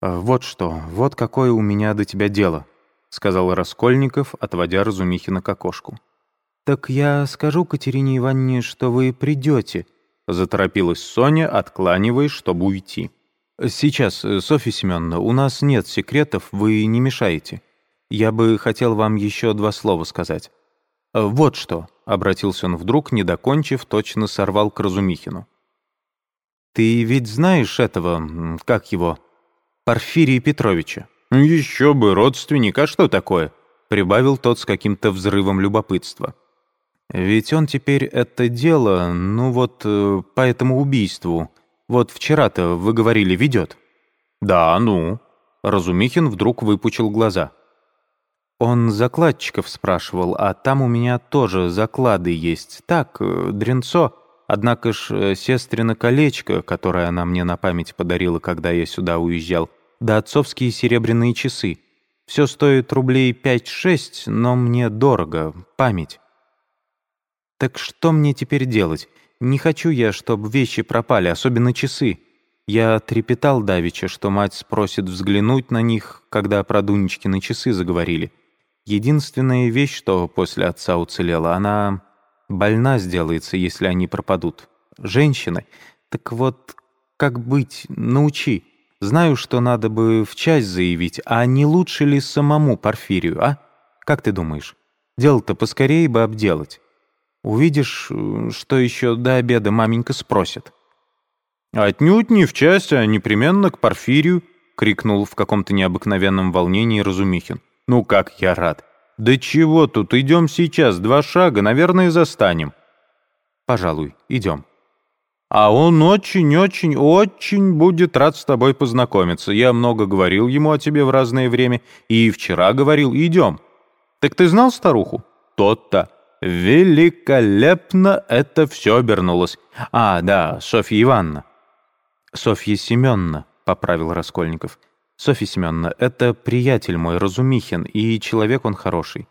«Вот что, вот какое у меня до тебя дело», — сказал Раскольников, отводя Разумихина к окошку. «Так я скажу Катерине Ивановне, что вы придете», — заторопилась Соня, откланиваясь, чтобы уйти. «Сейчас, Софья Семеновна, у нас нет секретов, вы не мешаете. Я бы хотел вам еще два слова сказать. Вот что», — обратился он вдруг, не докончив, точно сорвал к Разумихину. «Ты ведь знаешь этого, как его, Порфирия Петровича?» «Еще бы, родственник, а что такое?» — прибавил тот с каким-то взрывом любопытства. «Ведь он теперь это дело, ну вот, э, по этому убийству, вот вчера-то, вы говорили, ведет». «Да, ну». Разумихин вдруг выпучил глаза. «Он закладчиков спрашивал, а там у меня тоже заклады есть. Так, э, дренцо, однако ж э, сестрина колечко, которое она мне на память подарила, когда я сюда уезжал, да отцовские серебряные часы. Все стоит рублей пять-шесть, но мне дорого, память». «Так что мне теперь делать? Не хочу я, чтобы вещи пропали, особенно часы. Я трепетал давеча, что мать спросит взглянуть на них, когда про Дунечкины часы заговорили. Единственная вещь, что после отца уцелела, она больна сделается, если они пропадут. Женщины. Так вот, как быть, научи. Знаю, что надо бы в часть заявить, а не лучше ли самому Порфирию, а? Как ты думаешь? Дело-то поскорее бы обделать». Увидишь, что еще до обеда маменька спросит». «Отнюдь не в часть, а непременно к Порфирию», — крикнул в каком-то необыкновенном волнении Разумихин. «Ну как я рад! Да чего тут, идем сейчас, два шага, наверное, застанем». «Пожалуй, идем». «А он очень-очень, очень будет рад с тобой познакомиться. Я много говорил ему о тебе в разное время, и вчера говорил, идем». «Так ты знал старуху?» «Тот-то». Великолепно это все обернулось. А, да, Софья Ивановна. Софья Семеновна, поправил Раскольников. Софья Семеновна, это приятель мой, Разумихин, и человек он хороший.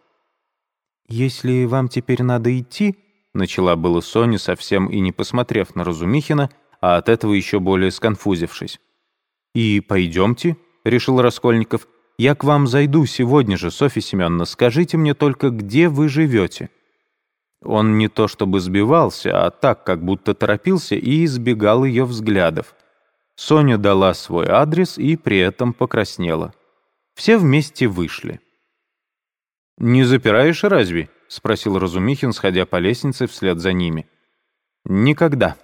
Если вам теперь надо идти, начала было Соня, совсем и не посмотрев на Разумихина, а от этого еще более сконфузившись. «И пойдемте», — решил Раскольников, — «я к вам зайду сегодня же, Софья Семеновна, скажите мне только, где вы живете». Он не то чтобы сбивался, а так, как будто торопился и избегал ее взглядов. Соня дала свой адрес и при этом покраснела. Все вместе вышли. «Не запираешь разве?» — спросил Разумихин, сходя по лестнице вслед за ними. «Никогда.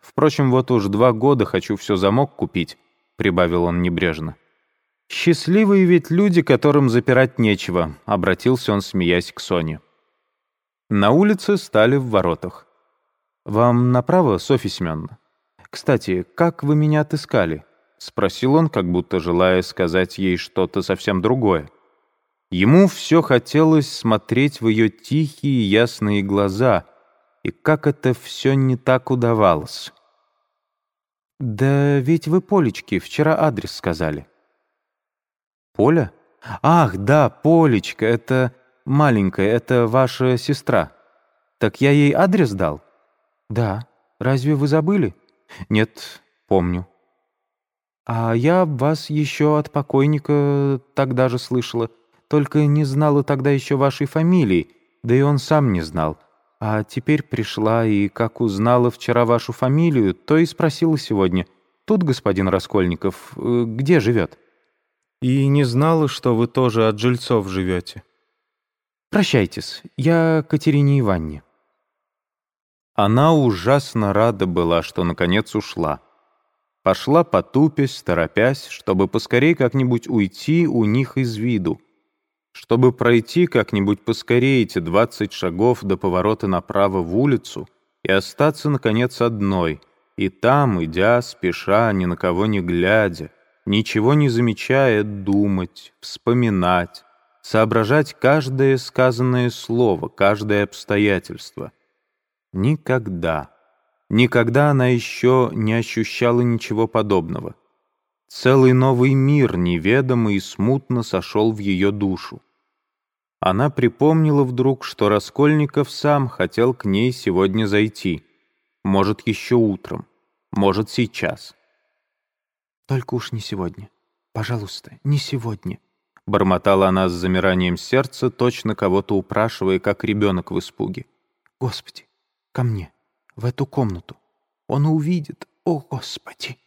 Впрочем, вот уж два года хочу все замок купить», — прибавил он небрежно. «Счастливые ведь люди, которым запирать нечего», — обратился он, смеясь к Соне. На улице стали в воротах. «Вам направо, Софья Семеновна? Кстати, как вы меня отыскали?» — спросил он, как будто желая сказать ей что-то совсем другое. Ему все хотелось смотреть в ее тихие ясные глаза, и как это все не так удавалось. «Да ведь вы Полечки вчера адрес сказали». «Поля? Ах, да, Полечка, это...» маленькая, это ваша сестра. Так я ей адрес дал? Да. Разве вы забыли? Нет, помню. А я вас еще от покойника тогда же слышала, только не знала тогда еще вашей фамилии, да и он сам не знал. А теперь пришла и, как узнала вчера вашу фамилию, то и спросила сегодня. Тут господин Раскольников э, где живет? И не знала, что вы тоже от жильцов живете. Прощайтесь, я Катерине Ивановне». Она ужасно рада была, что наконец ушла. Пошла потупясь, торопясь, чтобы поскорей как-нибудь уйти у них из виду, чтобы пройти как-нибудь поскорее эти двадцать шагов до поворота направо в улицу и остаться, наконец, одной, и там, идя, спеша, ни на кого не глядя, ничего не замечая, думать, вспоминать, соображать каждое сказанное слово, каждое обстоятельство. Никогда, никогда она еще не ощущала ничего подобного. Целый новый мир неведомо и смутно сошел в ее душу. Она припомнила вдруг, что Раскольников сам хотел к ней сегодня зайти. Может, еще утром, может, сейчас. «Только уж не сегодня. пожалуйста, не сегодня». Бормотала она с замиранием сердца, точно кого-то упрашивая, как ребенок в испуге. «Господи, ко мне, в эту комнату. Он увидит, о, Господи!»